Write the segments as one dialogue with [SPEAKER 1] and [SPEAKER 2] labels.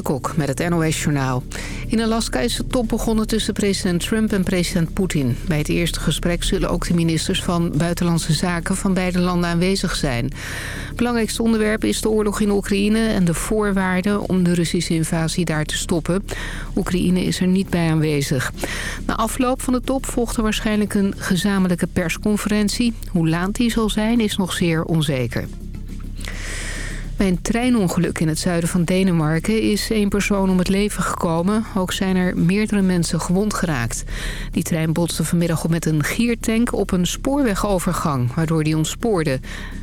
[SPEAKER 1] Kok met het NOS Journaal. In Alaska is de top begonnen tussen president Trump en president Poetin. Bij het eerste gesprek zullen ook de ministers van Buitenlandse Zaken van beide landen aanwezig zijn. Belangrijkste onderwerp is de oorlog in Oekraïne en de voorwaarden om de Russische invasie daar te stoppen. Oekraïne is er niet bij aanwezig. Na afloop van de top volgt er waarschijnlijk een gezamenlijke persconferentie. Hoe laat die zal zijn is nog zeer onzeker. Bij een treinongeluk in het zuiden van Denemarken is één persoon om het leven gekomen. Ook zijn er meerdere mensen gewond geraakt. Die trein botste vanmiddag op met een giertank op een spoorwegovergang, waardoor die ontspoorde.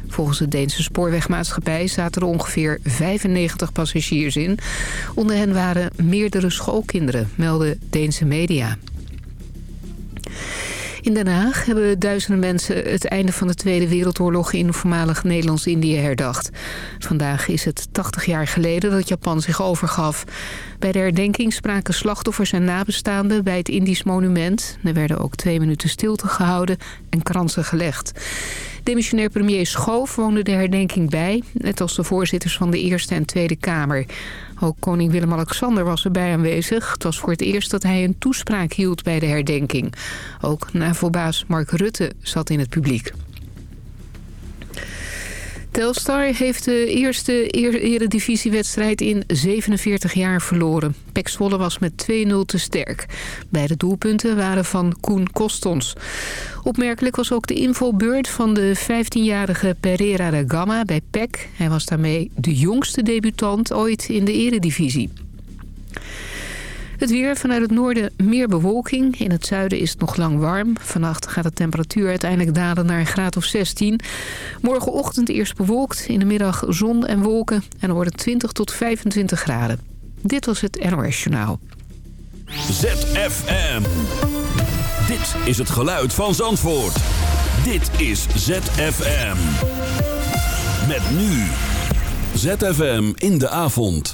[SPEAKER 1] Volgens de Deense spoorwegmaatschappij zaten er ongeveer 95 passagiers in. Onder hen waren meerdere schoolkinderen, melden Deense media. In Den Haag hebben duizenden mensen het einde van de Tweede Wereldoorlog in voormalig Nederlands-Indië herdacht. Vandaag is het 80 jaar geleden dat Japan zich overgaf. Bij de herdenking spraken slachtoffers en nabestaanden bij het Indisch monument. Er werden ook twee minuten stilte gehouden en kransen gelegd. Demissionair premier Schoof woonde de herdenking bij... net als de voorzitters van de Eerste en Tweede Kamer. Ook koning Willem-Alexander was erbij aanwezig. Het was voor het eerst dat hij een toespraak hield bij de herdenking. Ook NAVO-baas Mark Rutte zat in het publiek. Telstar heeft de eerste eredivisiewedstrijd in 47 jaar verloren. Pek Zwolle was met 2-0 te sterk. Beide doelpunten waren van Koen Kostons. Opmerkelijk was ook de infobeurt van de 15-jarige Pereira de Gama bij PEC. Hij was daarmee de jongste debutant ooit in de eredivisie. Het weer vanuit het noorden meer bewolking. In het zuiden is het nog lang warm. Vannacht gaat de temperatuur uiteindelijk dalen naar een graad of 16. Morgenochtend eerst bewolkt. In de middag zon en wolken. En dan wordt het 20 tot 25 graden. Dit was het NOS Journaal.
[SPEAKER 2] ZFM. Dit is het geluid van Zandvoort. Dit is ZFM. Met nu. ZFM in de avond.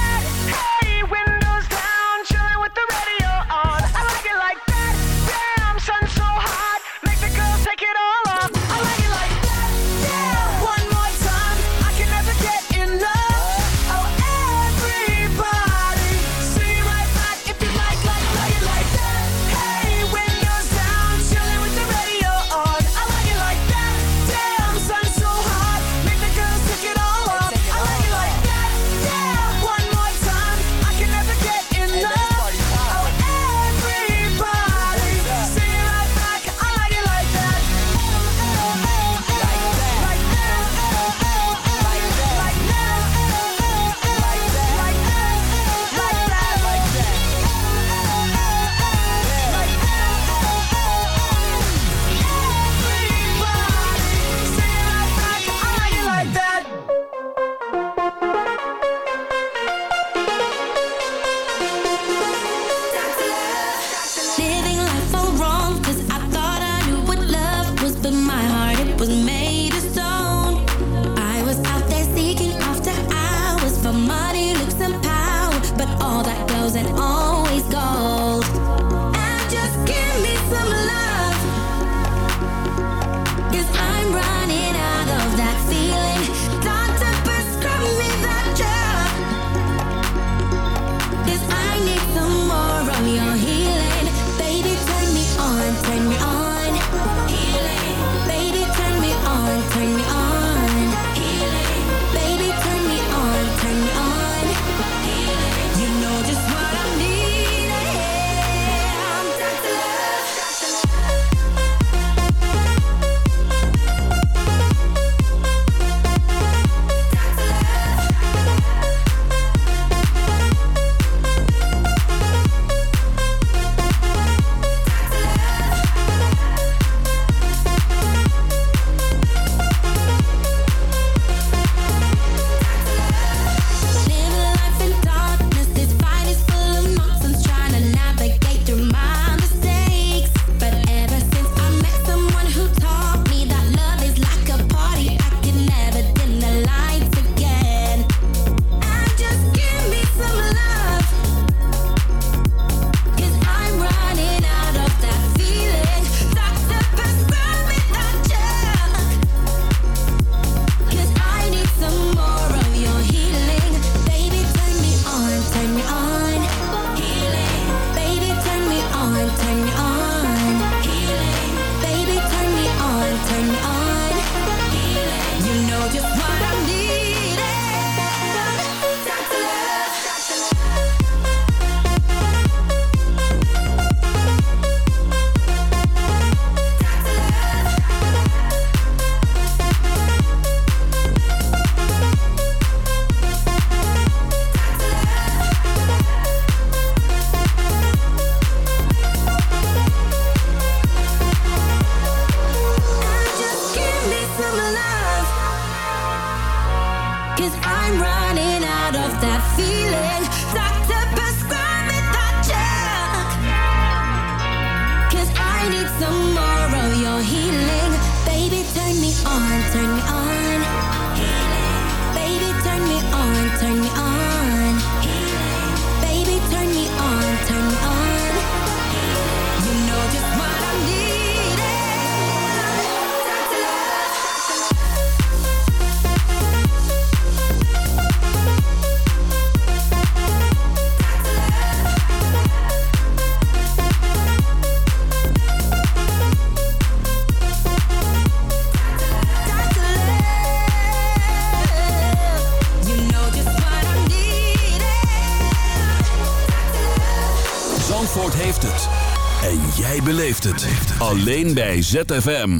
[SPEAKER 3] Alleen bij ZFM.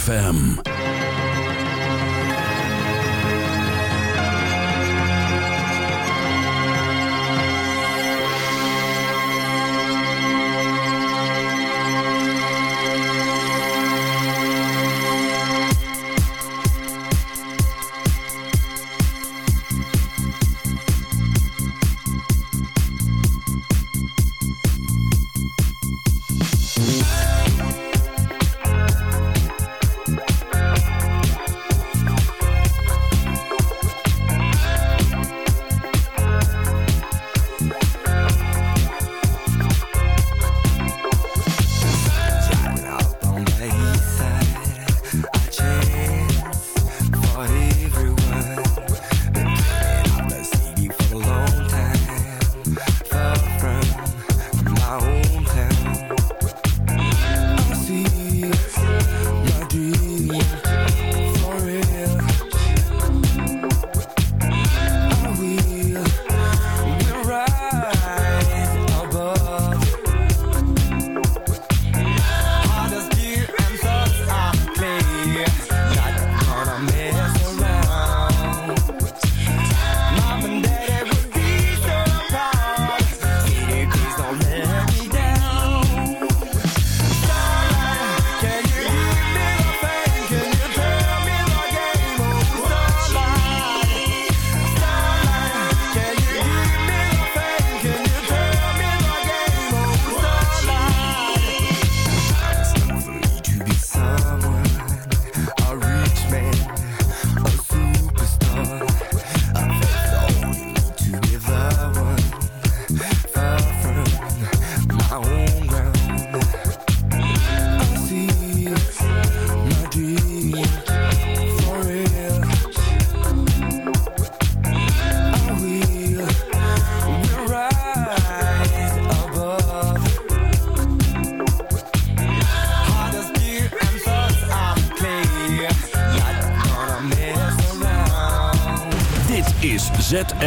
[SPEAKER 4] FM.